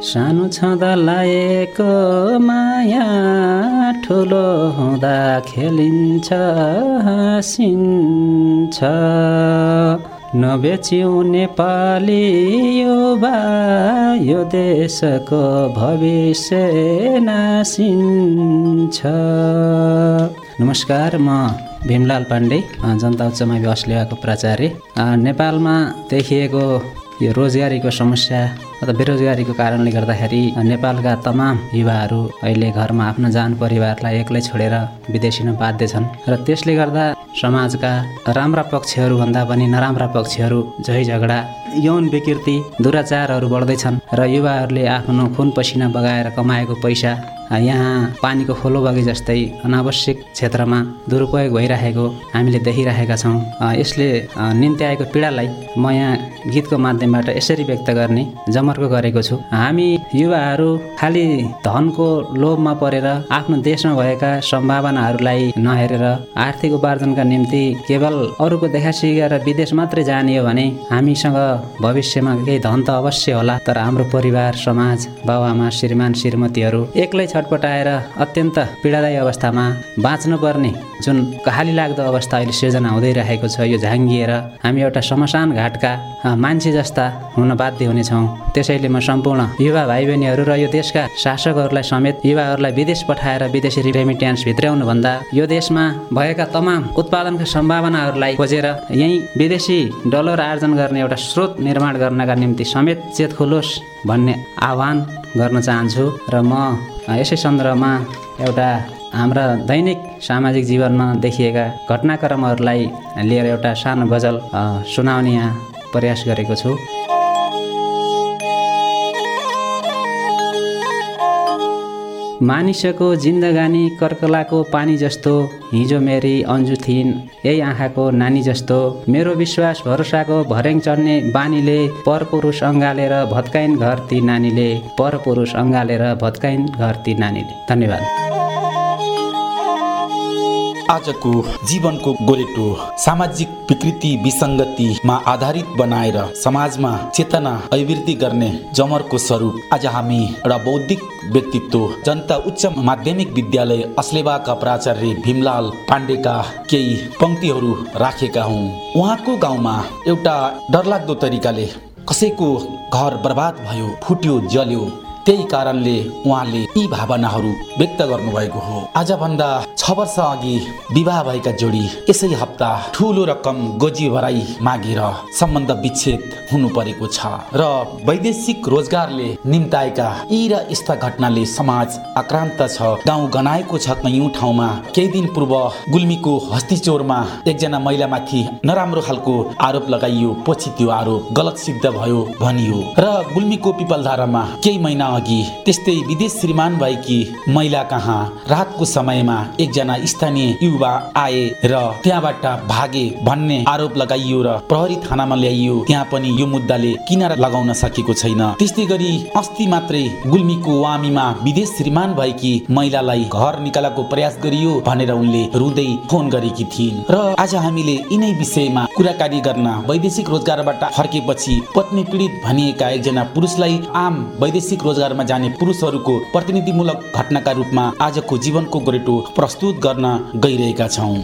सानो छँदा लाएको माया ठुलो हुँदा खेलिन्छ हाँसिन्छ। नबेच्यौ नेपाली युवा यो देशको भविष्य नासिन्छ। नमस्कार म भीमलाल पाण्डे जनता उच्च मावि प्राचार्य। नेपालमा देखिएको यो रोजगारीको समस्या अथवा बेरोजगारीको कारणले गर्दाखेरि नेपालका तमाम युवाहरू अहिले घरमा आफ्नो जान परिवारलाई एक्लै छोडेर विदेशिन बाध्य छन् र त्यसले गर्दा समाजका राम्रा पक्षहरूभन्दा पनि नराम्रा पक्षहरू झै झगडा यौन विकृति दुराचारहरू बढ्दैछन् र युवाहरूले आफ्नो खुन पसिना बगाएर कमाएको पैसा यहाँ पानीको खोलो बगे जस्तै अनावश्यक क्षेत्रमा दुरुपयोग भइरहेको हामीले देखिरहेका छौँ। यसले निम्ति आएको पीडालाई म यहाँ गीतको माध्यमबाट यसरी व्यक्त गर्ने जमर्को गरेको छु। हामी युवाहरू खालि धनको लोभमा परेर आफ्नो देशमा भएका सम्भावनाहरूलाई नहेरेर आर्थिक उपार्जनका निम्ति केवल अरूको देखासिखी गरेर विदेश मात्रै जाने हो भने हामीसँग भविष्यमा केही धन त अवश्य होला तर हाम्रो परिवार समाज बाबुआमा श्रीमान श्रीमतीहरू एक्लै छटपटाएर अत्यन्त पीडादायी अवस्थामा बाँच्नुपर्ने जुन कहाली लाग्दो अवस्था अहिले सिर्जना हुँदै रहेको छ यो झाङ्गिएर हामी एउटा समसान घाटका मान्छे जस्ता हुन बाध्य हुनेछौँ। त्यसैले म सम्पूर्ण युवा भाइ बहिनीहरू र यो देशका शासकहरूलाई समेत युवाहरूलाई विदेश पठाएर विदेशी रेमिट्यान्स भित्राउनुभन्दा यो देशमा भएका तमाम उत्पादनका सम्भावनाहरूलाई खोजेर यहीँ विदेशी डलर आर्जन गर्ने एउटा स्रोत निर्माण गर्नका निम्ति समेत चेत खुलोस् भन्ने आह्वान गर्न चाहन्छु र म यसै सन्दर्भमा एउटा हाम्रा दैनिक सामाजिक जीवनमा देखिएका घटनाक्रमहरूलाई लिएर एउटा सानो गजल सुनाउने यहाँ प्रयास गरेको छु। मानिसको जिन्दगानी कर्कलाको पानी जस्तो हिजो मेरी अन्जु थिइन् यही आँखाको नानी जस्तो। मेरो विश्वास भरोसाको भर्याङ चढ्ने बानीले परपुरुष अँगालेर भत्काइन् घर ती नानीले परपुरुष अँगालेर भत्काइन् घर ती नानीले। धन्यवाद। आजको जीवनको गोरेटो सामाजिक विकृति विसङ्गतिमा आधारित बनाएर समाजमा चेतना अभिवृद्धि गर्ने जमरको स्वरूप आज हामी एउटा बौद्धिक व्यक्तित्व जनता उच्च माध्यमिक विद्यालय अस्लेवाका प्राचार्य भीमलाल पाण्डेका केही पङ्क्तिहरू राखेका हौँ। उहाँको गाउँमा एउटा डरलाग्दो तरिकाले कसैको घर बर्बाद भयो फुट्यो जल्यो। त्यही कारणले उहाँले यी भावनाहरू व्यक्त गर्नुभएको हो। आजभन्दा छ वर्ष अघि विवाह भएका जोडी यसै हप्ता ठुलो रकम गोजी भराई मागेर सम्बन्ध विच्छेद हुनु परेको छ र वैदेशिक रोजगारले निम्ताएका यी र यस्ता घटनाले समाज आक्रान्त छ गाउँ गनाएको छ कैयौँ ठाउँमा। केही दिन पूर्व गुल्मीको हस्तिचोरमा एकजना महिलामाथि नराम्रो खालको आरोप लगाइयो पछि त्यो आरोप गलत सिद्ध भयो भनियो। र गुल्मीको पिपलधारामा केही महिना अघि त्यस्तै विदेश श्रीमान भएकी महिला कहाँ रातको समयमा एकजना स्थानीय युवा आए र त्यहाँबाट भागे भन्ने आरोप लगाइयो र प्रहरी थानामा ल्याइयो। त्यहाँ पनि यो मुद्दाले किनारा लगाउन सकेको छैन। त्यस्तै गरी अस्ति मात्रै गुल्मीको वामीमा विदेश श्रीमान भएकी महिलालाई घर निकालाको प्रयास गरियो भनेर उनले रुँदै फोन गरेकी थिइन्। र आज हामीले यिनै विषयमा कुराकानी गर्न वैदेशिक रोजगारबाट फर्केपछि पत्नी पीडित भनिएका एकजना पुरुषलाई आम वैदेशिक रोजगार रोजगारमा जाने पुरुषहरूको प्रतिनिधिमूलक घटनाका रूपमा आजको जीवनको गोरेटो प्रस्तुत गर्न गइरहेका छौँ।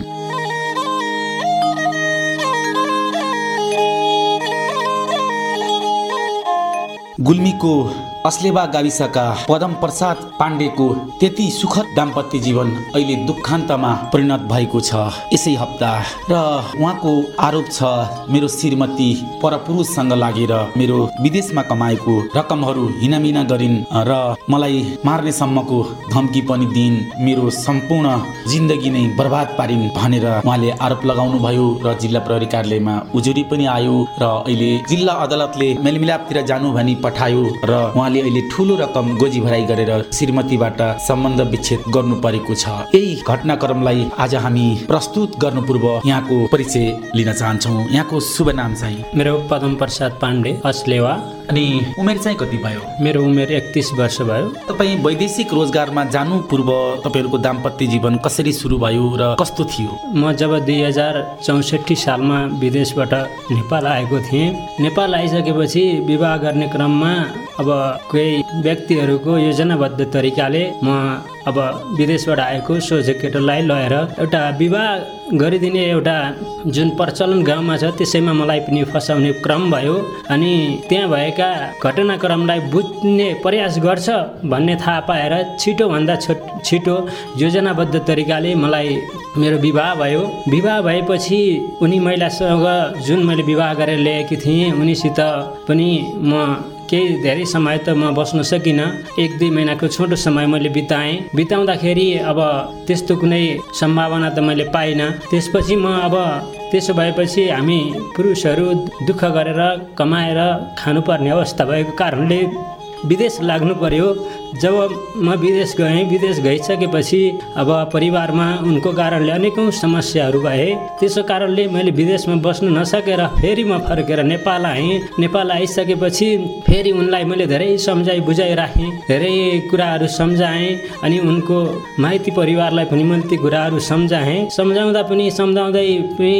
गुल्मीको अस्लेवा गाविसका पदम प्रसाद पाण्डेको त्यति सुखद दाम्पत्य जीवन अहिले दुखान्तमा परिणत भएको छ। यसै हप्ता र उहाँको आरोप छ मेरो श्रीमती परपुरुषसँग लागेर मेरो विदेशमा कमाएको रकमहरू हिनामिना गरिन् र मलाई मार्ने सम्मको धम्की पनि दिइन्। मेरो सम्पूर्ण जिन्दगी नै बर्बाद पारिन् भनेर उहाँले आरोप लगाउनु भयो र जिल्ला प्रहरी कार्यालयमा उजुरी पनि आयो र अहिले जिल्ला अदालतले मेलमिलापतिर जानु भनी पठायो र उहाँले उहाँले अहिले ठुलो रकम गोजी भराई गरेर श्रीमतीबाट सम्बन्ध विच्छेद गर्नु परेको छ। यही घटनाक्रमलाई आज हामी प्रस्तुत गर्नु पूर्व यहाँको परिचय लिन चाहन्छौँ। यहाँको शुभ नाम चाहिँ? मेरो पदम प्रसाद पाण्डे अस्लेवा। अनि उमेर चाहिँ कति भयो? मेरो उमेर एकतिस वर्ष भयो। तपाईँ वैदेशिक रोजगारमा जानु पूर्व तपाईँहरूको दाम्पत्य जीवन कसरी सुरु भयो र कस्तो थियो? म जब दुई हजार चौसठी सालमा विदेशबाट नेपाल आएको थिएँ। नेपाल आइसकेपछि विवाह गर्ने क्रममा अब कोही व्यक्तिहरूको योजनाबद्ध तरिकाले म अब विदेशबाट आएको सोझो केटोलाई लगेर एउटा विवाह गरिदिने एउटा जुन प्रचलन गाउँमा छ त्यसैमा मलाई पनि फसाउने क्रम भयो अनि त्यहाँ भएका घटनाक्रमलाई बुझ्ने प्रयास गर्छ भन्ने थाहा पाएर छिटोभन्दा छो छिटो योजनाबद्ध तरिकाले मलाई मेरो विवाह भयो। विवाह भएपछि उनी महिलासँग जुन मैले विवाह गरेर ल्याएकी थिएँ उनीसित पनि म केही धेरै समय त म बस्न सकिनँ। एक दुई महिनाको छोटो समय मैले बिताएँ। बिताउँदाखेरि अब त्यस्तो कुनै सम्भावना त मैले पाइनँ। त्यसपछि म अब त्यसो भएपछि हामी पुरुषहरू दुःख गरेर कमाएर खानुपर्ने अवस्था भएको कारणले विदेश लाग्नु पर्यो। जब म विदेश गएँ विदेश गइसकेपछि अब परिवारमा उनको कारणले अनेकौँ समस्याहरू भए। त्यसो कारणले मैले विदेशमा बस्नु नसकेर फेरि म फर्केर नेपाल आएँ। नेपाल आइसकेपछि फेरि उनलाई मैले धेरै सम्झाइ बुझाइ राखेँ धेरै कुराहरू सम्झाएँ अनि उनको माइती परिवारलाई पनि मैले ती कुराहरू सम्झाएँ। सम्झाउँदा पनि सम्झाउँदै पनि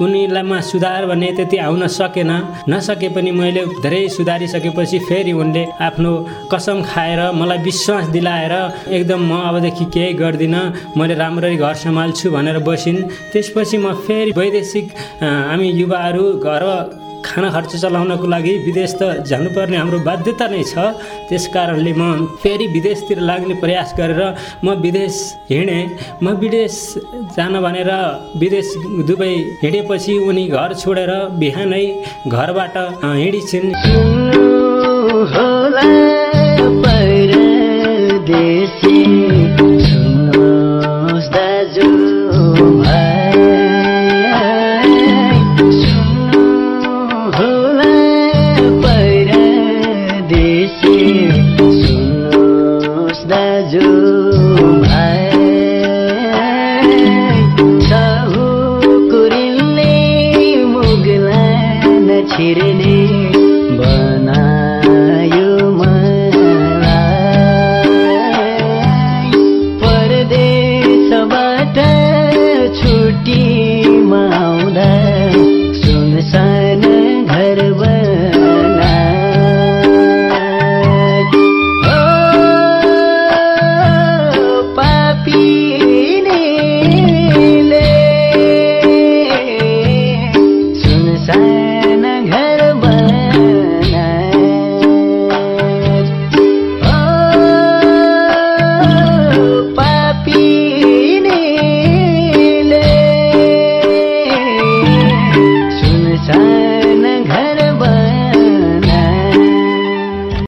उनीलाई म सुधार भन्ने त्यति आउन सकेन। नसके पनि मैले धेरै सुधारिसकेपछि फेरि उनले आफ्नो कसम खाएर मलाई विश्वास दिलाएर एकदम म अबदेखि केही गर्दिनँ मैले राम्ररी घर सम्हाल्छु भनेर बसिन्। त्यसपछि म फेरि वैदेशिक हामी युवाहरू घर खाना खर्च चलाउनको लागि विदेश त जानुपर्ने हाम्रो बाध्यता नै छ। त्यस कारणले म फेरि विदेशतिर लाग्ने प्रयास गरेर म विदेश हिँडेँ। म विदेश जान भनेर विदेश दुबई हिँडेपछि उनी घर छोडेर बिहानै घरबाट हिँडिछिन्। afraid